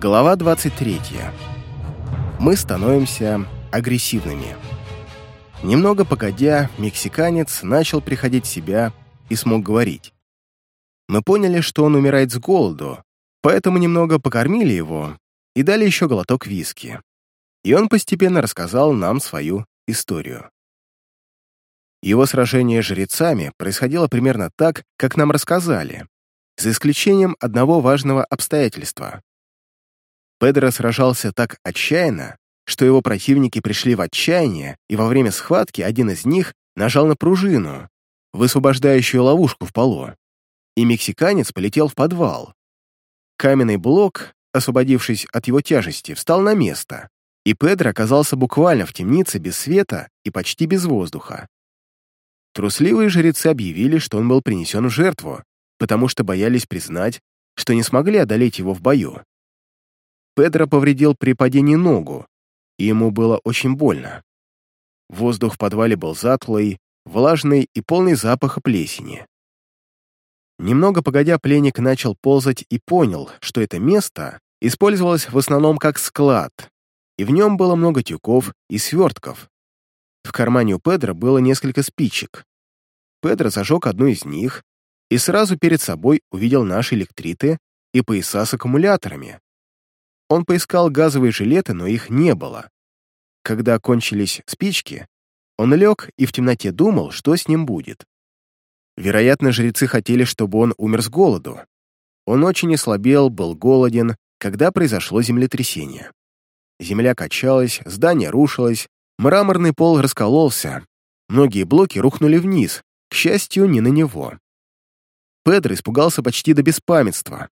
Глава 23. Мы становимся агрессивными. Немного погодя, мексиканец начал приходить в себя и смог говорить. Мы поняли, что он умирает с голоду, поэтому немного покормили его и дали еще глоток виски. И он постепенно рассказал нам свою историю. Его сражение с жрецами происходило примерно так, как нам рассказали, за исключением одного важного обстоятельства. Педро сражался так отчаянно, что его противники пришли в отчаяние, и во время схватки один из них нажал на пружину, высвобождающую ловушку в полу, и мексиканец полетел в подвал. Каменный блок, освободившись от его тяжести, встал на место, и Педро оказался буквально в темнице без света и почти без воздуха. Трусливые жрецы объявили, что он был принесен в жертву, потому что боялись признать, что не смогли одолеть его в бою. Педро повредил при падении ногу, и ему было очень больно. Воздух в подвале был затлый, влажный и полный запаха плесени. Немного погодя, пленник начал ползать и понял, что это место использовалось в основном как склад, и в нем было много тюков и свертков. В кармане у Педро было несколько спичек. Педро зажег одну из них и сразу перед собой увидел наши электриты и пояса с аккумуляторами. Он поискал газовые жилеты, но их не было. Когда кончились спички, он лег и в темноте думал, что с ним будет. Вероятно, жрецы хотели, чтобы он умер с голоду. Он очень ослабел, был голоден, когда произошло землетрясение. Земля качалась, здание рушилось, мраморный пол раскололся, многие блоки рухнули вниз, к счастью, не на него. Педро испугался почти до беспамятства,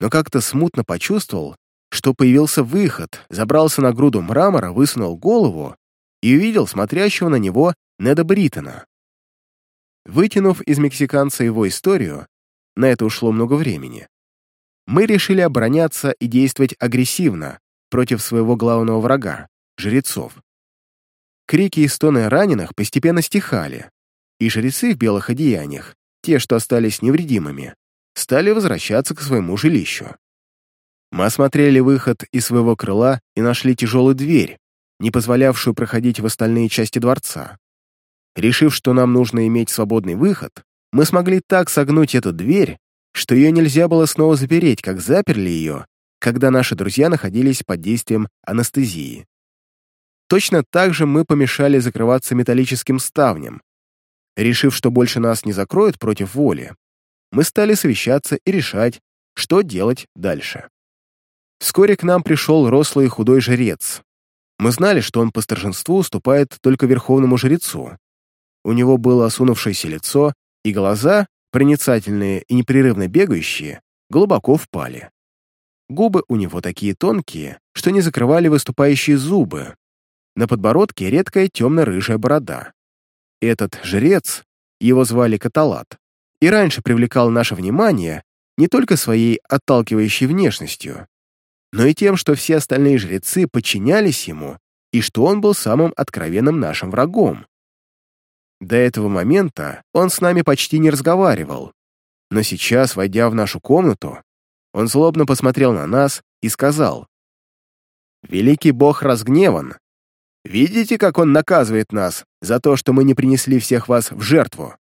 но как-то смутно почувствовал, что появился выход, забрался на груду мрамора, высунул голову и увидел смотрящего на него Неда Бриттона. Вытянув из мексиканца его историю, на это ушло много времени, мы решили обороняться и действовать агрессивно против своего главного врага — жрецов. Крики и стоны раненых постепенно стихали, и жрецы в белых одеяниях, те, что остались невредимыми, стали возвращаться к своему жилищу. Мы осмотрели выход из своего крыла и нашли тяжелую дверь, не позволявшую проходить в остальные части дворца. Решив, что нам нужно иметь свободный выход, мы смогли так согнуть эту дверь, что ее нельзя было снова запереть, как заперли ее, когда наши друзья находились под действием анестезии. Точно так же мы помешали закрываться металлическим ставнем. Решив, что больше нас не закроют против воли, мы стали совещаться и решать, что делать дальше. Вскоре к нам пришел рослый худой жрец. Мы знали, что он по старшинству уступает только верховному жрецу. У него было осунувшееся лицо, и глаза, проницательные и непрерывно бегающие, глубоко впали. Губы у него такие тонкие, что не закрывали выступающие зубы. На подбородке редкая темно-рыжая борода. Этот жрец, его звали Каталат, и раньше привлекал наше внимание не только своей отталкивающей внешностью, но и тем, что все остальные жрецы подчинялись ему и что он был самым откровенным нашим врагом. До этого момента он с нами почти не разговаривал, но сейчас, войдя в нашу комнату, он злобно посмотрел на нас и сказал, «Великий бог разгневан. Видите, как он наказывает нас за то, что мы не принесли всех вас в жертву?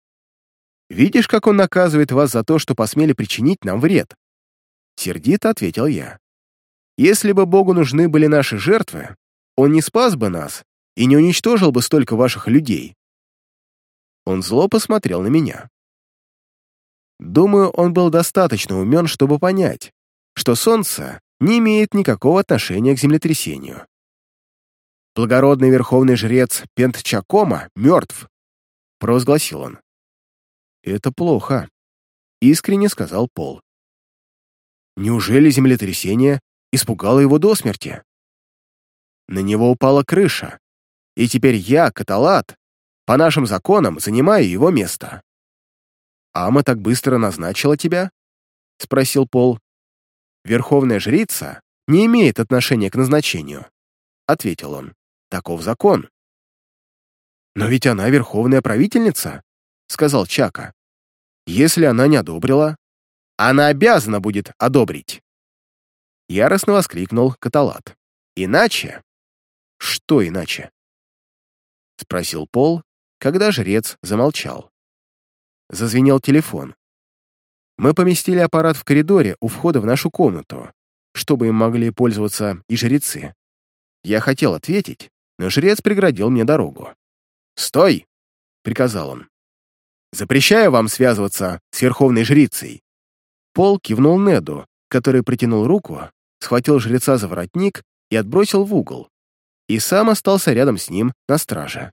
Видишь, как он наказывает вас за то, что посмели причинить нам вред?» Сердито ответил я. Если бы Богу нужны были наши жертвы, Он не спас бы нас и не уничтожил бы столько ваших людей. Он зло посмотрел на меня. Думаю, он был достаточно умен, чтобы понять, что солнце не имеет никакого отношения к землетрясению. Благородный верховный жрец Пентчакома мертв, провозгласил он. Это плохо, искренне сказал Пол. Неужели землетрясение испугало его до смерти. На него упала крыша, и теперь я, Каталат, по нашим законам занимаю его место. «Ама так быстро назначила тебя?» — спросил Пол. «Верховная жрица не имеет отношения к назначению», — ответил он. «Таков закон». «Но ведь она верховная правительница», — сказал Чака. «Если она не одобрила, она обязана будет одобрить». Яростно воскликнул Каталат. «Иначе?» «Что иначе?» Спросил Пол, когда жрец замолчал. Зазвенел телефон. Мы поместили аппарат в коридоре у входа в нашу комнату, чтобы им могли пользоваться и жрецы. Я хотел ответить, но жрец преградил мне дорогу. «Стой!» — приказал он. «Запрещаю вам связываться с верховной жрицей!» Пол кивнул Неду, который протянул руку, схватил жреца за воротник и отбросил в угол, и сам остался рядом с ним на страже.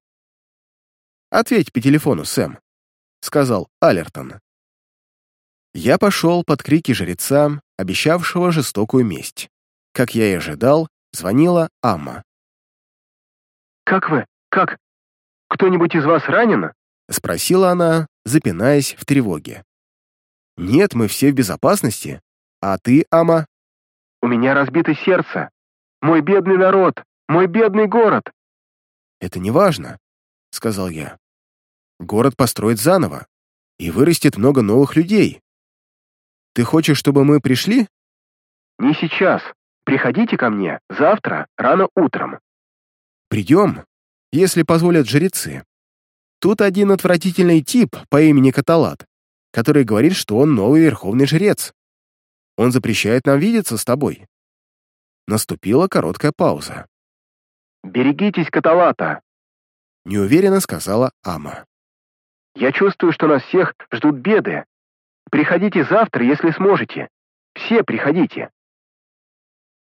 «Ответь по телефону, Сэм», — сказал Алертон. Я пошел под крики жреца, обещавшего жестокую месть. Как я и ожидал, звонила Амма. «Как вы? Как? Кто-нибудь из вас ранен?» — спросила она, запинаясь в тревоге. «Нет, мы все в безопасности. А ты, Ама?» «У меня разбито сердце. Мой бедный народ, мой бедный город!» «Это не важно», — сказал я. «Город построит заново, и вырастет много новых людей. Ты хочешь, чтобы мы пришли?» «Не сейчас. Приходите ко мне завтра, рано утром». «Придем, если позволят жрецы. Тут один отвратительный тип по имени Каталат, который говорит, что он новый верховный жрец. Он запрещает нам видеться с тобой». Наступила короткая пауза. «Берегитесь Каталата», — неуверенно сказала Ама. «Я чувствую, что нас всех ждут беды. Приходите завтра, если сможете. Все приходите».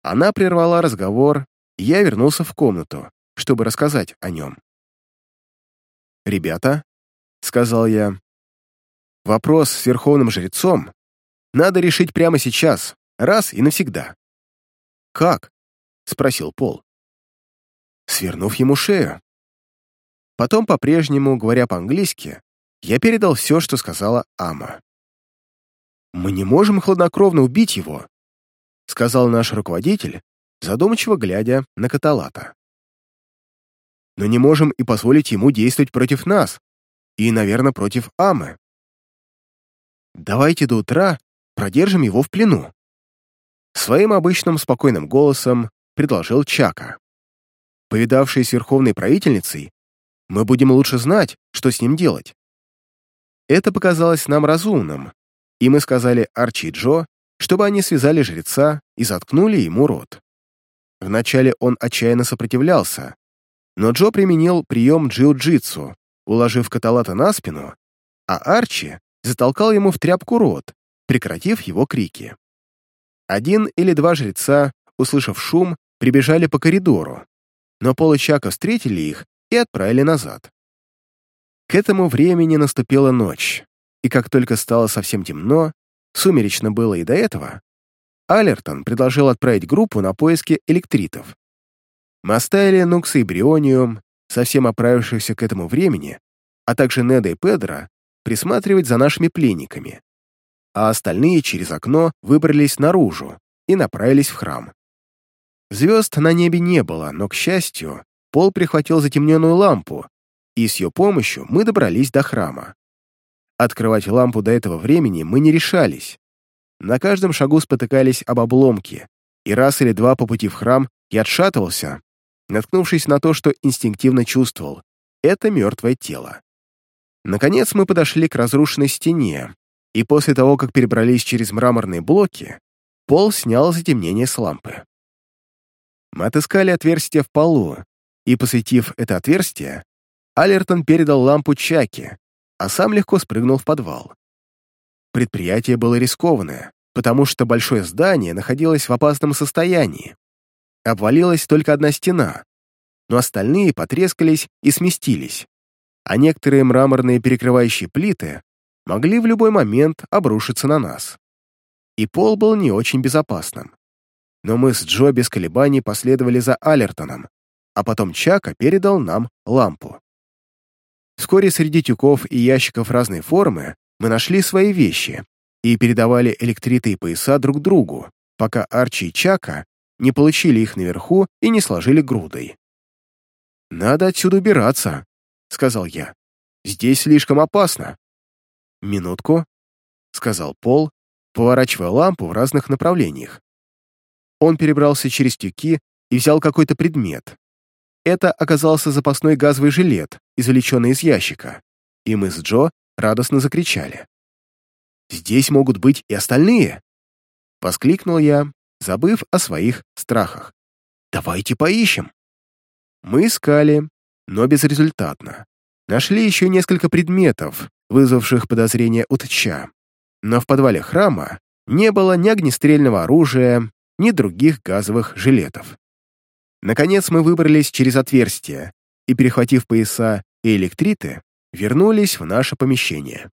Она прервала разговор, и я вернулся в комнату, чтобы рассказать о нем. «Ребята», — сказал я, — «вопрос с верховным жрецом надо решить прямо сейчас, раз и навсегда». «Как?» — спросил Пол. Свернув ему шею. Потом, по-прежнему, говоря по-английски, я передал все, что сказала Ама. «Мы не можем хладнокровно убить его», — сказал наш руководитель, задумчиво глядя на Каталата но не можем и позволить ему действовать против нас и, наверное, против Амы. Давайте до утра продержим его в плену. Своим обычным спокойным голосом предложил Чака. Повидавшись верховной правительницей, мы будем лучше знать, что с ним делать. Это показалось нам разумным, и мы сказали Арчи и Джо, чтобы они связали жреца и заткнули ему рот. Вначале он отчаянно сопротивлялся, но Джо применил прием джиу-джитсу, уложив Каталата на спину, а Арчи затолкал ему в тряпку рот, прекратив его крики. Один или два жреца, услышав шум, прибежали по коридору, но Пол и Чака встретили их и отправили назад. К этому времени наступила ночь, и как только стало совсем темно, сумеречно было и до этого, Алертон предложил отправить группу на поиски электритов. Мы оставили Нукса и Брионию, совсем оправившихся к этому времени, а также Неда и Педро, присматривать за нашими пленниками, а остальные через окно выбрались наружу и направились в храм. Звезд на небе не было, но, к счастью, Пол прихватил затемненную лампу, и с ее помощью мы добрались до храма. Открывать лампу до этого времени мы не решались. На каждом шагу спотыкались об обломки, и раз или два по пути в храм я отшатывался, наткнувшись на то, что инстинктивно чувствовал — это мертвое тело. Наконец мы подошли к разрушенной стене, и после того, как перебрались через мраморные блоки, Пол снял затемнение с лампы. Мы отыскали отверстие в полу, и, посветив это отверстие, Алертон передал лампу Чаки, а сам легко спрыгнул в подвал. Предприятие было рискованное, потому что большое здание находилось в опасном состоянии, Обвалилась только одна стена, но остальные потрескались и сместились, а некоторые мраморные перекрывающие плиты могли в любой момент обрушиться на нас. И пол был не очень безопасным. Но мы с Джо без колебаний последовали за Алертоном, а потом Чака передал нам лампу. Вскоре среди тюков и ящиков разной формы мы нашли свои вещи и передавали электриты и пояса друг другу, пока Арчи и Чака не получили их наверху и не сложили грудой. «Надо отсюда убираться», — сказал я. «Здесь слишком опасно». «Минутку», — сказал Пол, поворачивая лампу в разных направлениях. Он перебрался через тюки и взял какой-то предмет. Это оказался запасной газовый жилет, извлеченный из ящика, и мы с Джо радостно закричали. «Здесь могут быть и остальные!» Воскликнул я, забыв о своих страхах. «Давайте поищем!» Мы искали, но безрезультатно. Нашли еще несколько предметов, вызвавших подозрения у Тча. Но в подвале храма не было ни огнестрельного оружия, ни других газовых жилетов. Наконец мы выбрались через отверстие и, перехватив пояса и электриты, вернулись в наше помещение.